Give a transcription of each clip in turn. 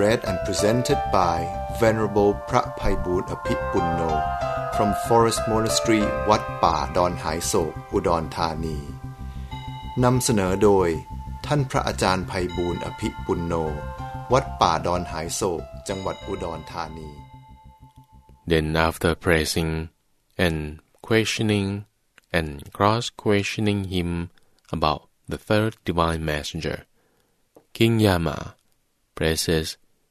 read and presented by Venerable พระภัยบูรณ์อภิปุณโน from Forest Monastery วัดป่าดอนหายโศก อุดรธานี นำเสนอโดย ท่านพระอาจารย์ภัยบูรณ์อภิปุณโน วัดป่าดอนหายโศก จังหวัดอุดรธานี Then after praising and questioning and cross-questioning him about the third divine messenger, King Yama praises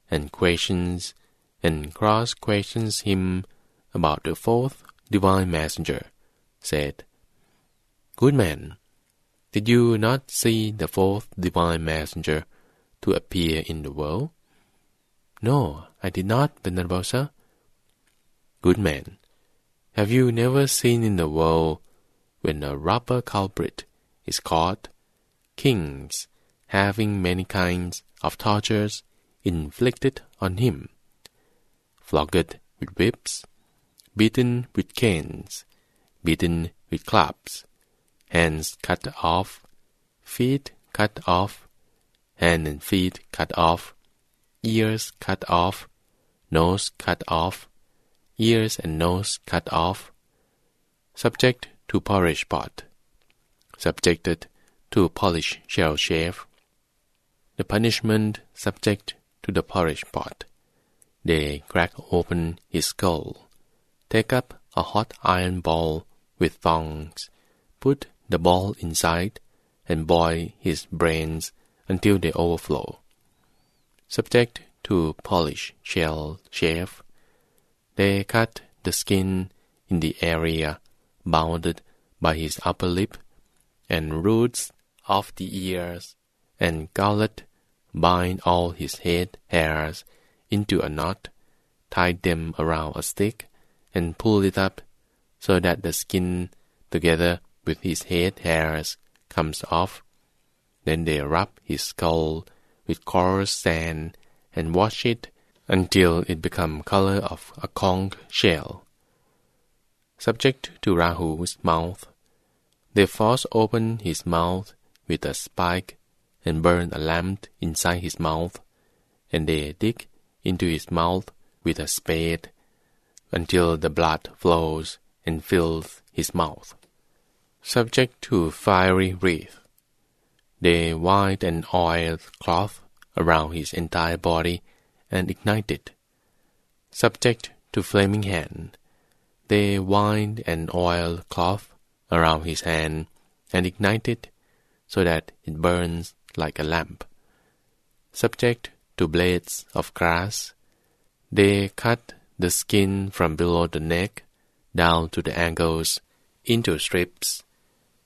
and questions and cross-questions him about the fourth divine messenger, said, Good man, did you not see the fourth divine messenger to appear in the world? No, I did not, Venerable sir. Good man, have you never seen in the world when a robber culprit is caught, kings having many kinds of tortures inflicted on him, flogged with whips, beaten with canes, beaten with clubs, hands cut off, feet cut off, hand and feet cut off, ears cut off, nose cut off, ears and nose cut off, subject to porridge pot, subjected to polish shell shave, the punishment subject to the porridge pot. They crack open his skull, take up a hot iron ball with thongs, put the ball inside, and boil his brains until they overflow. Subject to polish shell shave, they cut the skin in the area bounded by his upper lip, and roots of the ears and gullet bind all his head hairs into a knot, tie them around a stick, and pull it up so that the skin, together with his head hairs, comes off. Then they rub his skull with coarse sand and wash it until it become color of a conch shell. Subject to Rahu's mouth, they force open his mouth with a spike and burn a lamp inside his mouth, and they dig into his mouth with a spade until the blood flows and fills his mouth. Subject to fiery wreath, they wind an oiled cloth around his entire body and ignite it. Subject to flaming hand, they wind an oiled cloth around his hand and ignite it so that it burns like a lamp. Subject to blades of grass, they cut the skin from below the neck down to the ankles into strips.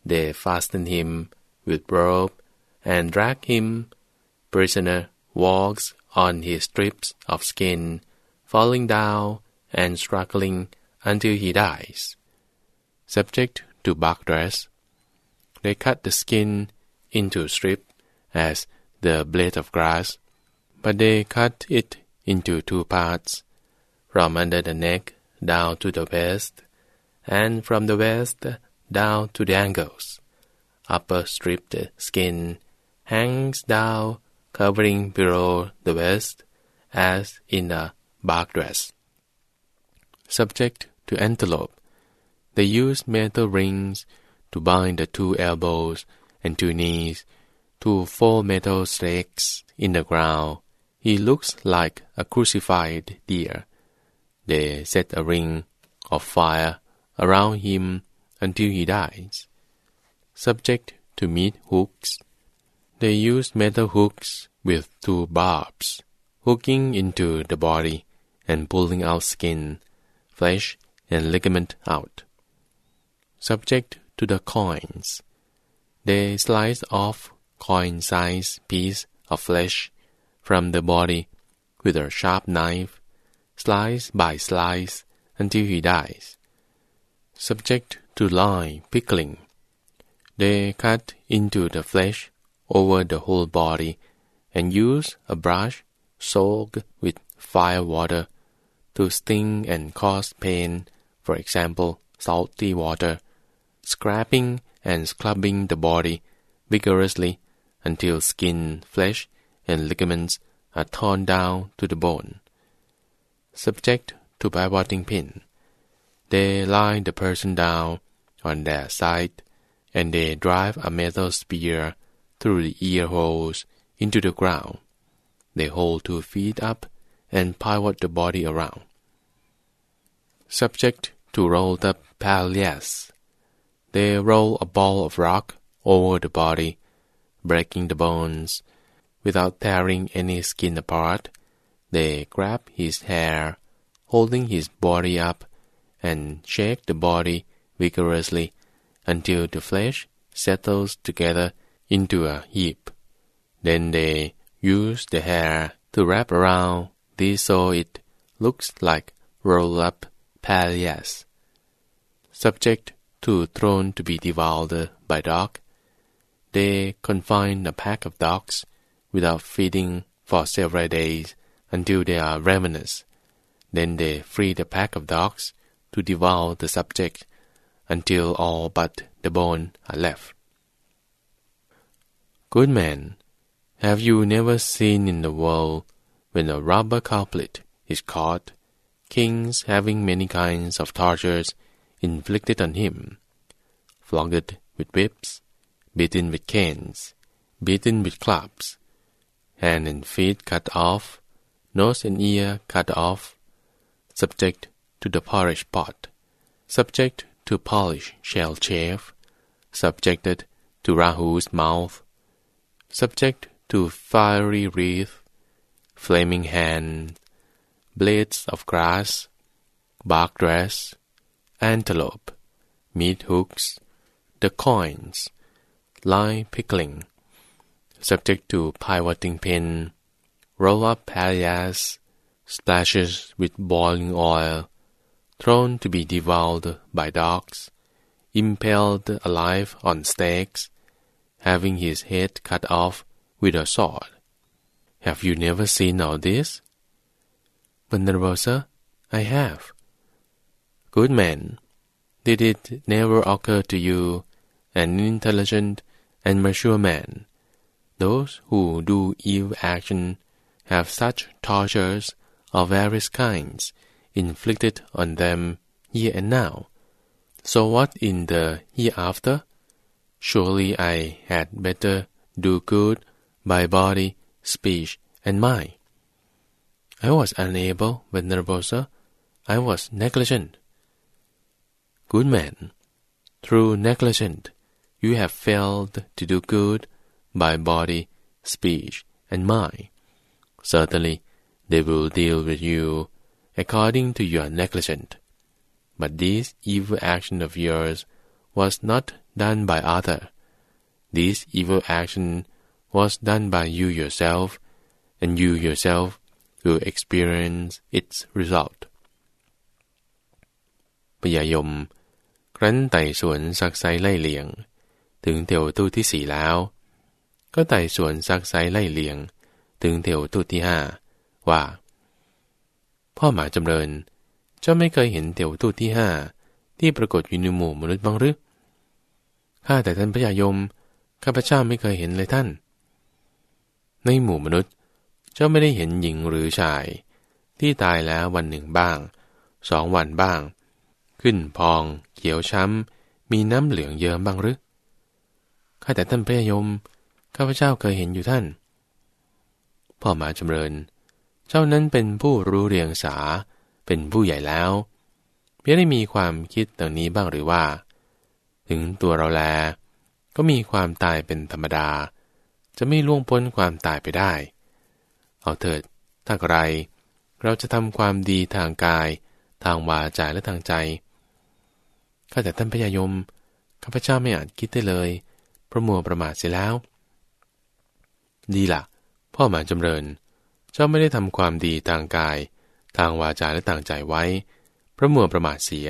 They fasten him with rope and drag him. Prisoner walks on his strips of skin, falling down and struggling until he dies. Subject to bark dress, they cut the skin into strips as the blade of grass, but they cut it into two parts, from under the neck down to the waist, and from the waist down to the ankles. Upper stripped skin hangs down, covering below the waist, as in a bark dress. Subject to antelope, they use metal rings to bind the two elbows and two knees to four metal stakes in the ground. He looks like a crucified deer. They set a ring of fire around him until he dies. Subject to meat hooks, they use metal hooks with two barbs, hooking into the body and pulling out skin, flesh, and ligament out. Subject to the coins, they slice off coin-sized piece of flesh from the body with a sharp knife, slice by slice, until he dies. Subject to lye pickling, they cut into the flesh over the whole body and use a brush soaked with fire water to sting and cause pain, for example, salty water, scraping and scrubbing the body vigorously until skin, flesh, and ligaments are torn down to the bone. Subject to pivoting pin, they lie the person down on their side, and they drive a metal spear through the ear holes into the ground. They hold two feet up and pivot the body around. Subject to rolled up palliasse, they roll a ball of rock over the body, breaking the bones. Without tearing any skin apart, they grab his hair, holding his body up, and shake the body vigorously until the flesh settles together into a heap. Then they use the hair to wrap around this so it looks like roll-up palliasse. Subject to thrown to be devoured by dog, they confine a pack of dogs without feeding for several days until they are ravenous. Then they free the pack of dogs to devour the subject until all but the bone are left. Good man, have you never seen in the world when a robber culprit is caught, kings having many kinds of tortures inflicted on him, flogged with whips, beaten with canes, beaten with clubs, hand and feet cut off, nose and ear cut off, subject to the polish pot, subject to polish shell chafe, subjected to Rahu's mouth, subject to fiery wreath, flaming hand, blades of grass, bark dress, antelope, meat hooks, the coins, lye pickling, subject to pivoting pin, roll up palliasse, splashes with boiling oil, thrown to be devoured by dogs, impaled alive on stakes, having his head cut off with a sword. Have you never seen all this? Venerable sir, I have. Good man, did it never occur to you, an intelligent and mature man, those who do evil action have such tortures of various kinds inflicted on them here and now. So what in the hereafter? Surely I had better do good by body, speech, and mind. I was unable, venerable sir. I was negligent good man. Through negligence, you have failed to do good by body, speech, and mind. Certainly, they will deal with you according to your negligence. But this evil action of yours was not done by other. This evil action was done by you yourself, and you yourself will experience its result. พยายมครั้นไต่สวนซักไซไล่เลียง ถึงเตียวตู้ที่สี่แล้ว ก็ไต่สวนซักไซไล่เลียง ถึงเตียวตู้ที่ห้าว่า พ่อหมาจำเริญ เจ้าไม่เคยเห็นเตียวตู้ที่ห้าที่ปรากฏอยู่ในหมู่มนุษย์บ้างหรือข้าแต่ท่านพระยายมข้าพเจ้าไม่เคยเห็นเลยท่าน ในหมู่มนุษย์ เจ้าไม่ได้เห็นหญิงหรือชาย ที่ตายแล้ววันหนึ่งบ้างสองวันบ้าง ขึ้นพอง เขียวช้ำ มีน้ำเหลืองเยิ้มบ้างหรือ ข้าแต่ท่านพระยม ข้าพเจ้าเคยเห็นอยู่ท่าน พ่อหมาจำเริญ เจ้านั้นเป็นผู้รู้เรียงสา เป็นผู้ใหญ่แล้วไม่ได้มีความคิดต่างนี้บ้างหรือว่า ถึงตัวเราแล ก็มีความตายเป็นธรรมดา จะไม่ล่วงพ้นความตายไปได้ เอาเถิด ถ้าไร เราจะทำความดีทางกาย ทางวาจาและทางใจข้าแต่ท่านพญายมข้าพเจ้าไม่อาจคิดได้เลย พระมัวประมาทเสียแล้ว ดีละ่ะ พ่อหมาจำเริญ เจ้าไม่ได้ทำความดีทางกาย ทางวาจาและต่างใจไว้ พระมัวประมาทเสีย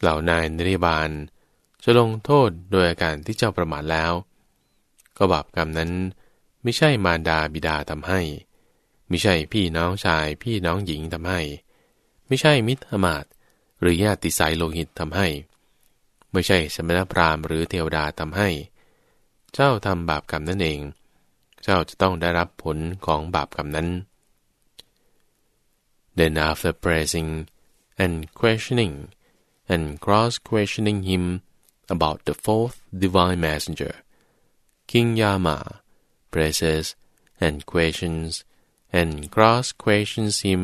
เหล่านายนริบาล จะลงโทษโดยอาการที่เจ้าประมาทแล้ว ก็บาปกรรมนั้นไม่ใช่มารดาบิดาทำให้ไม่ใช่พี่น้องชายพี่น้องหญิงทำให้ ไม่ใช่มิตรอมาตหรือญาติสายโลหิตทำให้ ไม่ใช่สมณพราหมณ์หรือเทวดาทำให้ เจ้าทำบาปกรรมนั่นเอง เจ้าจะต้องได้รับผลของบาปกรรมนั้น Then after praising and questioning and cross-questioning him about the fourth divine messenger, King Yama praises and questions and cross-questions him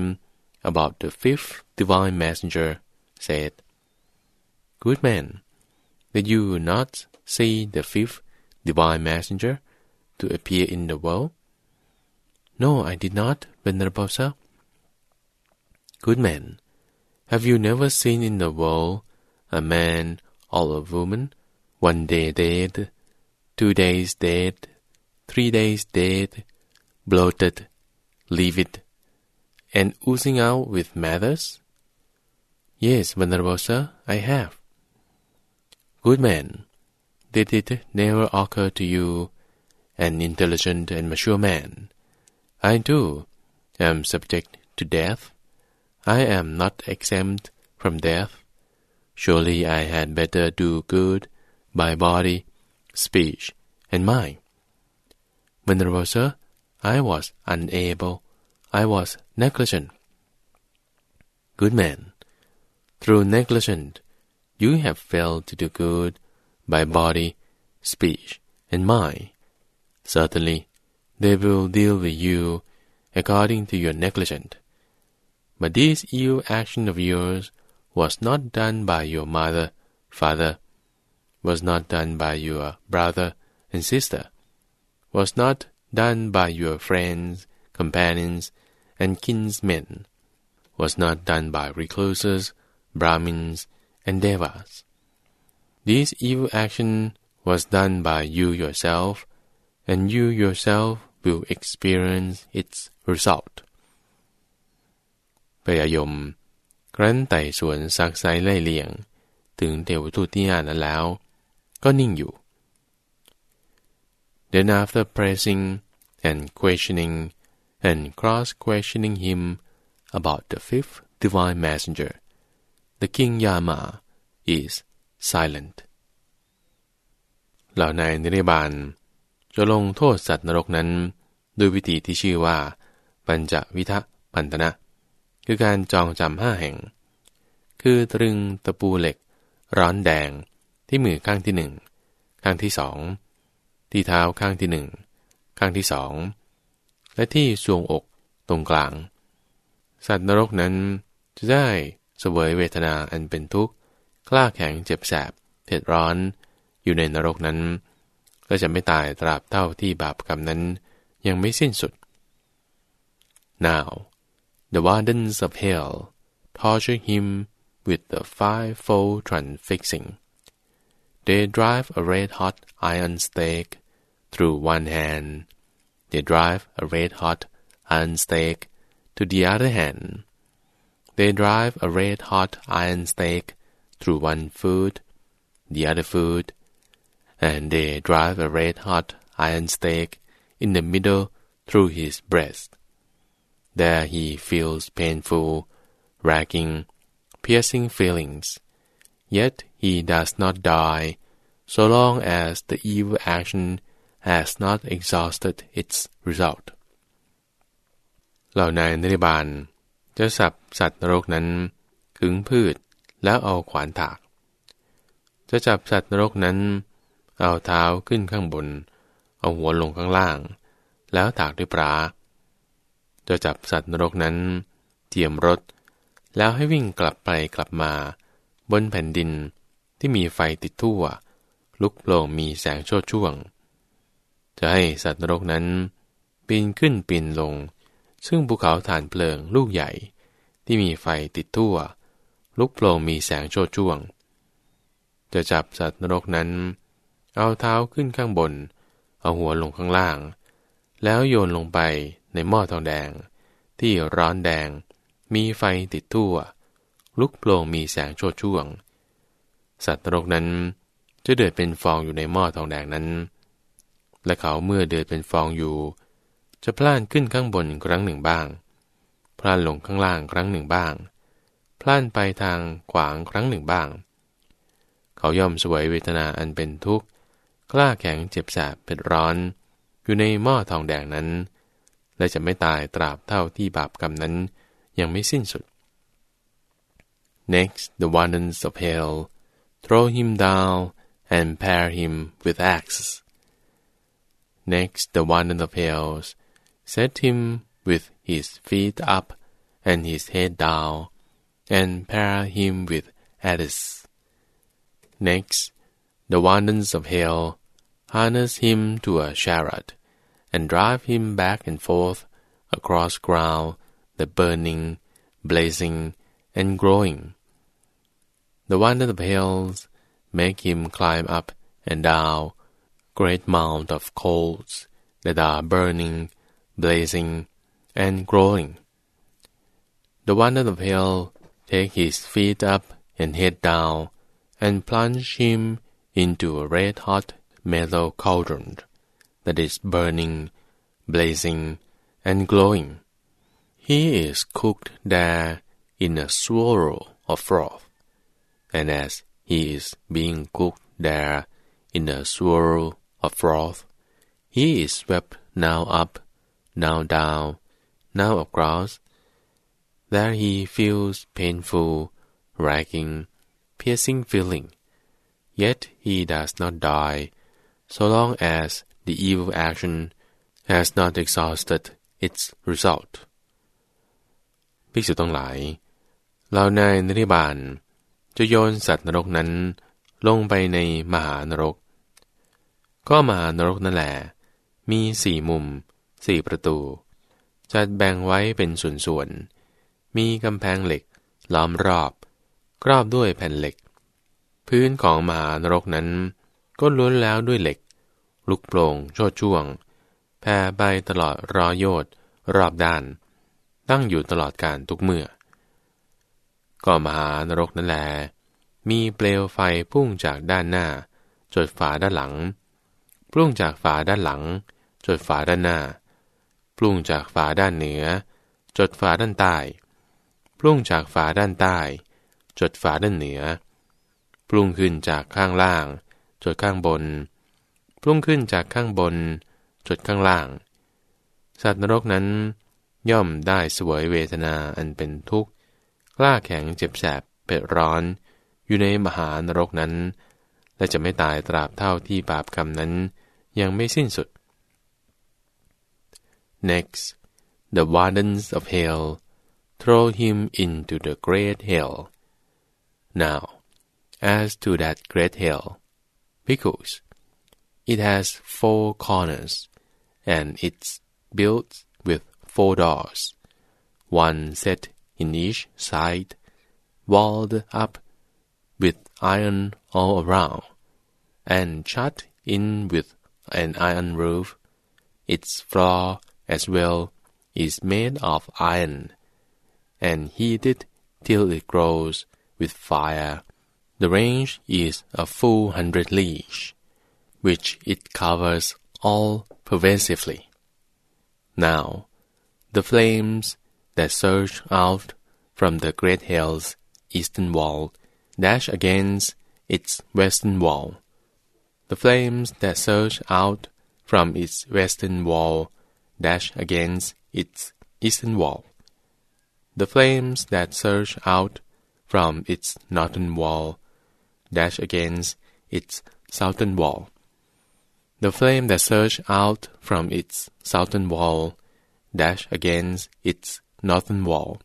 about the fifth divine messenger, said, Good man, did you not see the fifth divine messenger to appear in the world? No, I did not, Venerable sir. Good man, have you never seen in the world a man or a woman, one day dead, two days dead, three days dead, bloated, livid, and oozing out with matters? Yes, Venerable sir, I have. Good man, did it never occur to you, an intelligent and mature man? I too am subject to death. I am not exempt from death. Surely I had better do good by body, speech, and mind. Venerable sir, I was unable. I was negligent. Good man, through negligence, you have failed to do good by body, speech, and mind. Certainly, they will deal with you according to your negligence. But this ill action of yours was not done by your mother, father, was not done by your brother and sister, was not done by your friends, companions, and kinsmen, was not done by recluses, Brahmins, and Devas. This evil action was done by you yourself, and you yourself will experience its result. พยายม ครั้นไต่สวนซักไซไล่เลี่ยง ถึงเทวทูตที่ห้านั้นแล้ว ก็นิ่งอยู่ Then after praising and questioning and cross-questioning him about the fifth divine messenger, the king Yama is silent. เหล่านายนิริบาลจะลงโทษสัตว์นรกนั้น ด้วยวิธีที่ชื่อว่า ปัญจวิทะพันธนะ คือการจองจำห้าแห่ง คือตรึงตะปูเหล็ก ร้อนแดงที่มือข้างที่หนึ่งข้างที่สองที่เท้าข้างที่หนึ่งข้างที่สองและที่สวงอกตรงกลาง สัตว์นรกนั้นจะได้ สวยเวทนาอันเป็นทุกข์กล้าแข็งเจ็บแสบเผ็ดร้อนอยู่ในนรกนั้น ก็จะไม่ตายตราบเท่าที่บาปกรรมนั้นยังไม่สิ้นสุด Now the wardens of hell torture him with the five-fold transfixing. They drive a red-hot iron stake through one hand. They drive a red-hot iron stake to the other hand. They drive a red-hot iron stake through one foot, the other foot, and they drive a red-hot iron stake in the middle through his breast. There he feels painful, racking, piercing feelings. Yet he does not die so long as the evil action has not exhausted its result. เหล่านายนิริบาล จะสับสัตว์นรกนั้นขึงพืชแล้วเอาขวานถาก จะจับสัตว์นรกนั้น เอาเท้าขึ้นข้างบน เอาหัวลงข้างล่าง แล้วถากด้วยปลาจะจับสัตว์นรกนั้นเทียมรถ แล้วให้วิ่งกลับไปกลับมา บนแผ่นดินที่มีไฟติดทั่ว ลุกโปร่งมีแสงโชดช่วง จะให้สัตว์นรกนั้น ปีนขึ้นปีนลง ซึ่งภูเขาฐานเพลิงลูกใหญ่ ที่มีไฟติดทั่ว ลุกโปร่งมีแสงโชดช่วง จะจับสัตว์นรกนั้น เอาเท้าขึ้นข้างบน เอาหัวลงข้างล่าง แล้วโยนลงไปในหม้อทองแดง ที่ร้อนแดง มีไฟติดทั่ว ลุกโปร่งมีแสงโชดช่วง สัตว์นรกนั้นจะเดือดเป็นฟองอยู่ในหม้อทองแดงนั้น และเขาเมื่อเดือดเป็นฟองอยู่ จะพล่านขึ้นข้างบนครั้งหนึ่งบ้าง พล่านลงข้างล่างครั้งหนึ่งบ้าง พล่านไปทางขวางครั้งหนึ่งบ้าง เขาย่อมสวยเวทนาอันเป็นทุกข์ กล้าแข็งเจ็บแสบเผ็ดร้อน อยู่ในหม้อทองแดงนั้น และจะไม่ตายตราบเท่าที่บาปกรรมนั้นยังไม่สิ้นสุด Next the wardens of hell throw him down and pare him with axes. Next, the one of hells set him with his feet up and his head down, and pare him with adze. Next, the wardens of hell harness him to a chariot, and drive him back and forth across ground the burning, blazing, and growing. The wardens of hell make him climb up and down great mount of coals that are burning, blazing, and glowing. The wonder of hell take his feet up and head down, and plunge him into a red-hot metal cauldron that is burning, blazing, and glowing. He is cooked there in a swirl of froth, and as he is being cooked there in a swirl of froth. He is swept now up, now down, now across. There he feels painful, racking, piercing feeling. Yet he does not die, so long as the evil action has not exhausted its result. ภิกษุทั้งหลายเราในนิริบาลจะโยนสัตว์นรกนั้นลงไปในมหานรก ก็มหานรกนั่นแหละมีสี่มุม สี่ประตู จัดแบ่งไว้เป็นส่วนๆ มีกำแพงเหล็ก ล้อมรอบ ครอบด้วยแผ่นเหล็ก พื้นของมหานรกนั้น ก็ล้วนแล้วด้วยเหล็ก ลุกโปร่งโชดช่วง แผ่ไปตลอดรอโยดรอบด้าน ตั้งอยู่ตลอดการทุกเมื่อ ก็มหานรกนั่นแหละมีเปลวไฟพุ่งจากด้านหน้า จดฝาด้านหลัง พุ่งจากฝาด้านหลัง จดฝาด้านหน้า พุ่งจากฝาด้านเหนือ จดฝาด้านใต้พุ่งจากฝาด้านใต้ จดฝาด้านเหนือพุ่งขึ้นจากข้างล่าง จดข้างบนพุ่งขึ้นจากข้างบน จดข้างล่าง สัตว์นรกนั้น ย่อมได้สวยเวทนาอันเป็นทุกข์กล้าแข็งเจ็บแสบเผ็ดร้อน อยู่ในมหานรกนั้น และจะไม่ตายตราบเท่าที่บาปกรรมนั้นยังไม่สิ้นสุด Next the wardens of hell throw him into the great hell now as to that great hell because it has four corners and it's built with four doors one set in each side, walled up with iron all around, and shut in with an iron roof. Its floor as well is made of iron, and heated till it grows with fire. The range is a full hundred leagues, which it covers all pervasively. Now, the flames that surge out from the great hill's eastern wall dash against its western wall. The flames that surge out from its western wall dash against its eastern wall. The flames that surge out from its northern wall dash against its southern wall. The flame that surge out from its southern wall dash against its northern wall.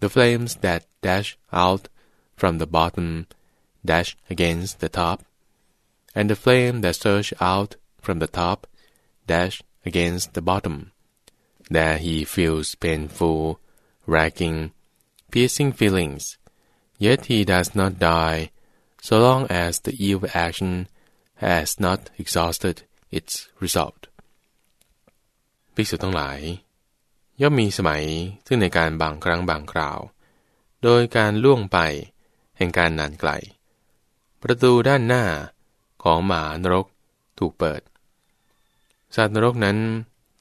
The flames that dash out from the bottom dash against the top, and the flame that surge out from the top dash against the bottom. There he feels painful, racking, piercing feelings, yet he does not die so long as the evil action has not exhausted its result. ภิกษุทั้งหลาย ย่อมมีสมัยซึ่งในการบางครั้งบางคราว โดยการล่วงไป แห่งการนานไกล ประตูด้านหน้าของหมานรกถูกเปิด สัตว์นรกนั้น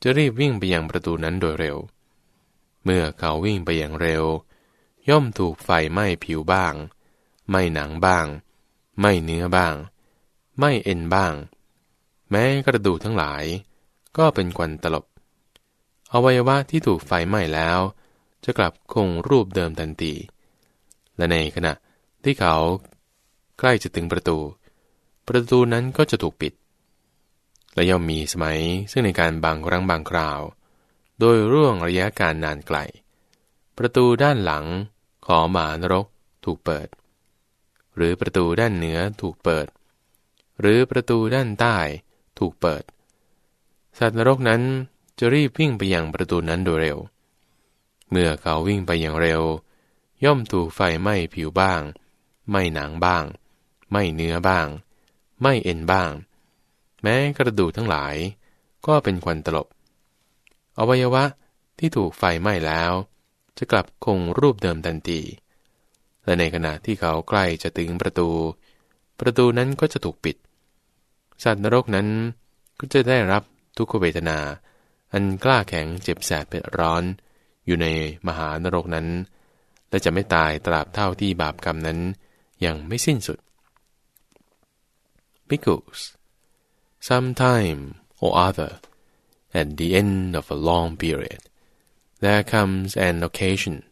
จะรีบวิ่งไปยังประตูนั้นโดยเร็ว เมื่อเขาวิ่งไปอย่างเร็ว ย่อมถูกไฟไหม้ผิวบ้าง ไม่หนังบ้าง ไม่เนื้อบ้าง ไม่เอ็นบ้าง แม้กระดูกทั้งหลาย ก็เป็นควันตลบ อวัยวะที่ถูกไฟไหม้แล้ว จะกลับคงรูปเดิมทันที และในขณะที่เขาใกล้จะถึงประตู ประตูนั้นก็จะถูกปิด และย่อมมีสมัยซึ่งในการบางครั้งบางคราว โดยร่วงระยะการนานไกล ประตูด้านหลังของหมานรกถูกเปิด หรือประตูด้านเหนือถูกเปิด หรือประตูด้านใต้ถูกเปิด สัตว์นรกนั้นจะรีบวิ่งไปยังประตูนั้นโดยเร็ว เมื่อเขาวิ่งไปอย่างเร็ว ย่อมถูกไฟไหม้ผิวบ้าง ไม่หนังบ้าง ไม่เนื้อบ้าง ไม่เอ็นบ้าง แม้กระดูกทั้งหลายก็เป็นควันตลบ อวัยวะที่ถูกไฟไหม้แล้ว จะกลับคงรูปเดิมทันที และในขณะที่เขาใกล้จะถึงประตู ประตูนั้นก็จะถูกปิด สัตว์นรกนั้นก็จะได้รับทุกขเวทนา อันกล้าแข็งเจ็บแสบเผ็ดร้อน อยู่ในมหานรกนั้น และจะไม่ตายตราบเท่าที่บาปกรรมนั้นยังไม่สิ้นสุด Because sometime or other at the end of a long period there comes an occasion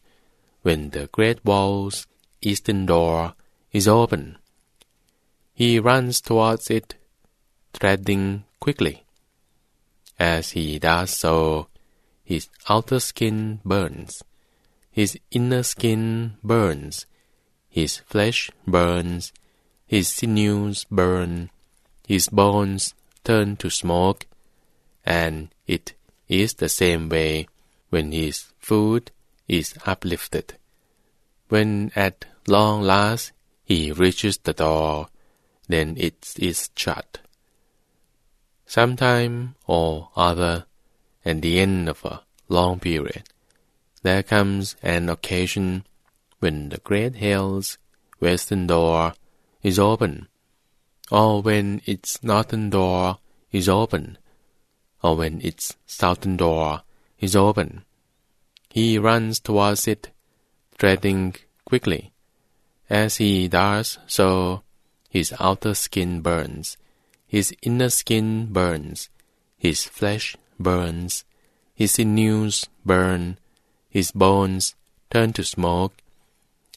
when the great wall's eastern door is open. He runs towards it treading quickly. As he does so, his outer skin burns, his inner skin burns, his flesh burns, his sinews burn, his bones turn to smoke, and it is the same way when his food is uplifted. When at long last he reaches the door, then it is shut. Sometime or other, at the end of a long period, there comes an occasion when the great hell's western door is open, or when its northern door is open, or when its southern door is open. He runs towards it, treading quickly. As he does so, his outer skin burns, his inner skin burns, his flesh burns, his sinews burn, his bones turn to smoke,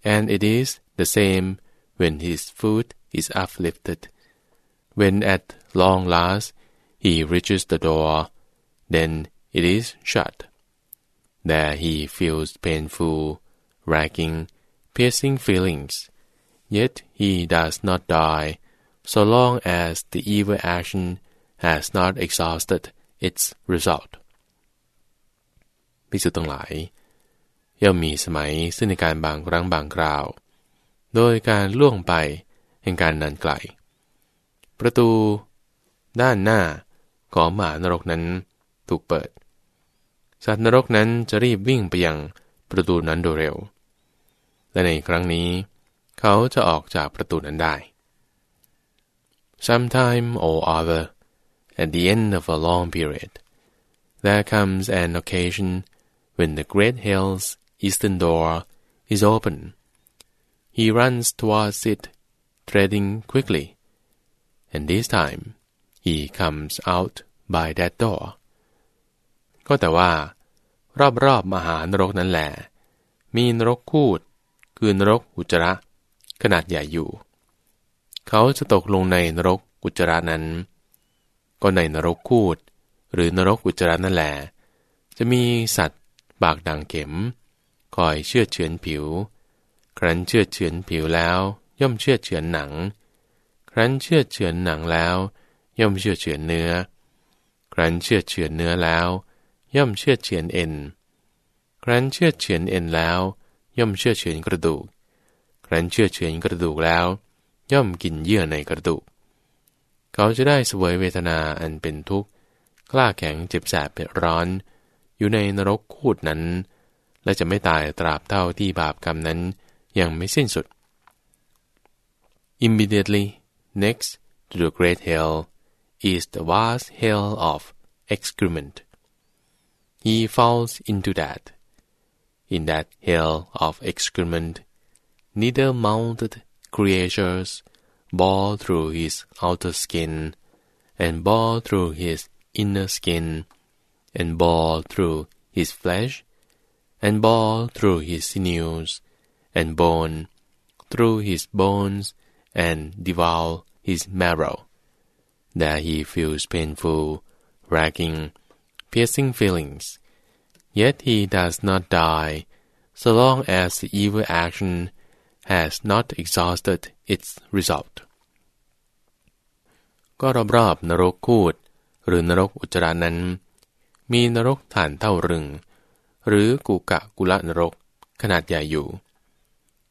and it is the same when his foot is uplifted. When at long last he reaches the door, then it is shut. There he feels painful, racking, piercing feelings, yet he does not die so long as the evil action has not exhausted its result พิสุทั้งหลาย ย่อมมีสมัยซึ่งในการบางครั้งบางคราว โดยการล่วงไปแห่งการนันไกล ประตูด้านหน้าของหมานรกนั้นถูกเปิด สัตว์นรกนั้นจะรีบวิ่งไปยังประตูนั้นโดยเร็ว และในครั้งนี้ เขาจะออกจากประตูนั้นได้ sometime or other, at the end of a long period, there comes an occasion when the great hell's eastern door is open. He runs towards it, treading quickly, and this time he comes out by that door. ก็แต่ว่า รอบๆมหานรกนั้นแหละมีนรกคูด คือนรกอุจระ ขนาดใหญ่อยู่ เขาจะตกลงในนรกกุจระนั้น ก็ในนรกคูด หรือนรกกุจระนั่นแหละจะมีสัตว์ปากดังเข็ม คอยเชื่อเฉือนผิว ครั้นเชื่อเฉือนผิวแล้วย่อมเชื่อเฉือนหนัง ครั้นเชื่อเฉือนหนังแล้ว ย่อมเชื่อเฉือนเนื้อ ครั้นเชื่อเฉือนเนื้อแล้ว ย่อมเชื่อเฉือนเอ็น ครั้นเชื่อเฉือนเอ็นแล้ว ย่อมเชื่อเฉือนกระดูก ครั้นเชื่อเฉือนกระดูกแล้ว ย่อมกินเยื่อในกระดูก เขาจะได้สวยเวทนาอันเป็นทุกข์ กล้าแข็งเจ็บแสบเผ็ดร้อน อยู่ในนรกคูดนั้น และจะไม่ตายตราบเท่าที่บาปกรรมนั้นยังไม่สิ้นสุด Immediately next to the great hell is the vast hell of excrement. He falls into that. In that hell of excrement, neither mounted creatures bore through his outer skin, and bore through his inner skin, and bore through his flesh, and bore through his sinews, and bone, through his bones, and devour his marrow. There he feels painful, racking, piercing feelings. Yet he does not die, so long as the evil action has not exhausted its result. ก็รอบๆนรกคูด หรือนรกอุจจาระนั้น มีนรกฐานเท่ารึง หรือกุกะกุละนรกขนาดใหญ่อยู่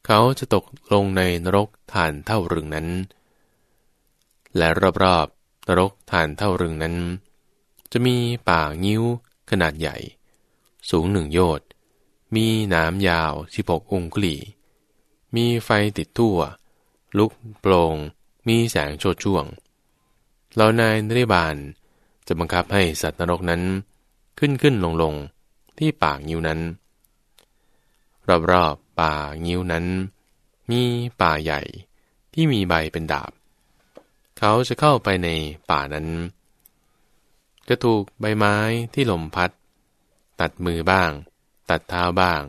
เขาจะตกลงในนรกฐานเท่ารึงนั้น และรอบๆนรกฐานเท่ารึงนั้น จะมีป่างิ้วขนาดใหญ่ สูงหนึ่งโยชน์มีน้ำยาวสิบกองคุลี มีไฟติดทั่ว ลุกโปร่ง มีแสงโชดช่วง เหล่านายนริบาลจะบังคับให้สัตว์นรกนั้นขึ้นขึ้นลงลงที่ปากงิ้วนั้น รอบๆ ป่างิ้วนั้น มีป่าใหญ่ที่มีใบเป็นดาบ เขาจะเข้าไปในป่านั้น จะถูกใบไม้ที่ลมพัด ตัดมือบ้าง ตัดเท้าบ้าง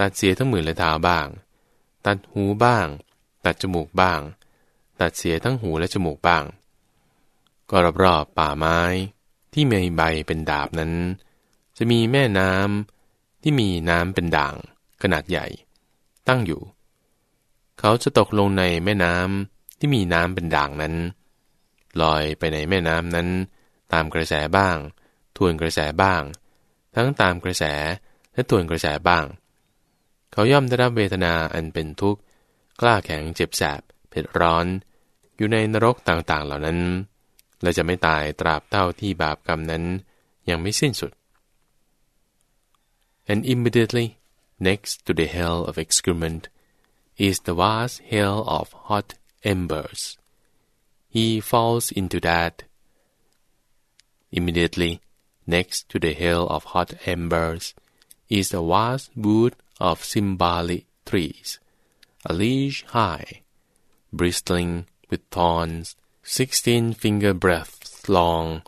ตัดเสียทั้งมือและเท้าบ้าง ตัดหูบ้าง ตัดจมูกบ้าง ตัดเสียทั้งหูและจมูกบ้าง ก็รอบๆป่าไม้ที่มีใบเป็นดาบนั้น จะมีแม่น้ำที่มีน้ำเป็นด่าง ขนาดใหญ่ ตั้งอยู่ เขาจะตกลงในแม่น้ำที่มีน้ำเป็นด่างนั้น ลอยไปในแม่น้ำนั้น ตามกระแสบ้าง ทวนกระแสบ้าง ทั้งตามกระแสและทวนกระแสบ้าง เขาย่อมได้รับเวทนาอันเป็นทุกข์ กล้าแข็งเจ็บแสบเผ็ดร้อน อยู่ในนรกต่างๆเหล่านั้น และจะไม่ตายตราบเท่าที่บาปกรรมนั้นยังไม่สิ้นสุด and immediately next to the hell of excrement is the vast hell of hot embers. He falls into that. Immediately next to the hill of hot embers is the vast wood of Simbali trees, a leash high, bristling with thorns, sixteen finger breadths long,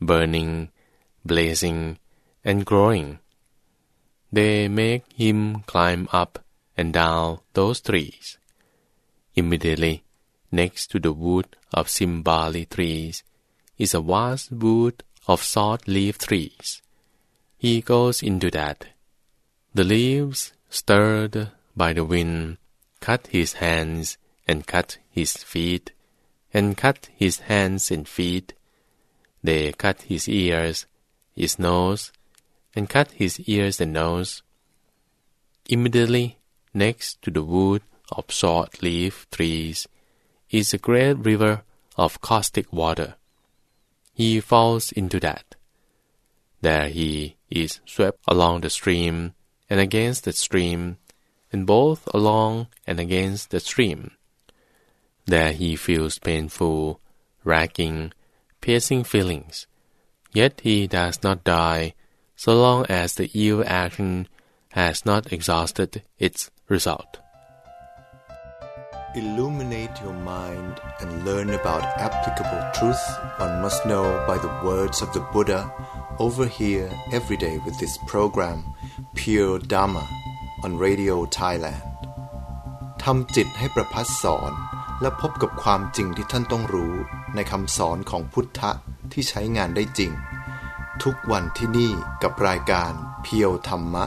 burning, blazing, and growing. They make him climb up and down those trees. Immediately next to the wood of Simbali trees is a vast wood of sword leaf trees. He goes into that. The leaves, stirred by the wind, cut his hands and cut his feet, and cut his hands and feet. They cut his ears, his nose, and cut his ears and nose. Immediately next to the wood of sword leaf trees is a great river of caustic water. He falls into that. There he is swept along the stream and against the stream, and both along and against the stream. There he feels painful, racking, piercing feelings, yet he does not die so long as the evil action has not exhausted its result. Illuminate your mind and learn about applicable truth one must know by the words of the Buddha over here every day with this program Pure Dhamma on Radio Thailand ทำจิตให้ประพัสสอน และพบกับความจริงที่ท่านต้องรู้ในคำสอนของพุทธะที่ใช้งานได้จริง. ทุกวันที่นี่กับรายการเพียวธรรมะ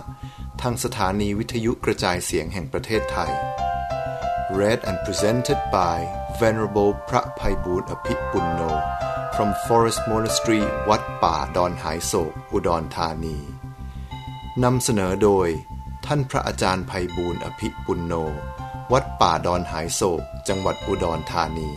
ทางสถานีวิทยุกระจายเสียงแห่งประเทศไทย read and presented by Venerable พระภัยบูรณ์อภิปุณโน from Forest Monastery วัดป่าดอนหายโศก อุดรธานี นำเสนอโดย ท่านพระอาจารย์ภัยบูรณ์อภิปุณโน วัดป่าดอนหายโศก จังหวัดอุดรธานี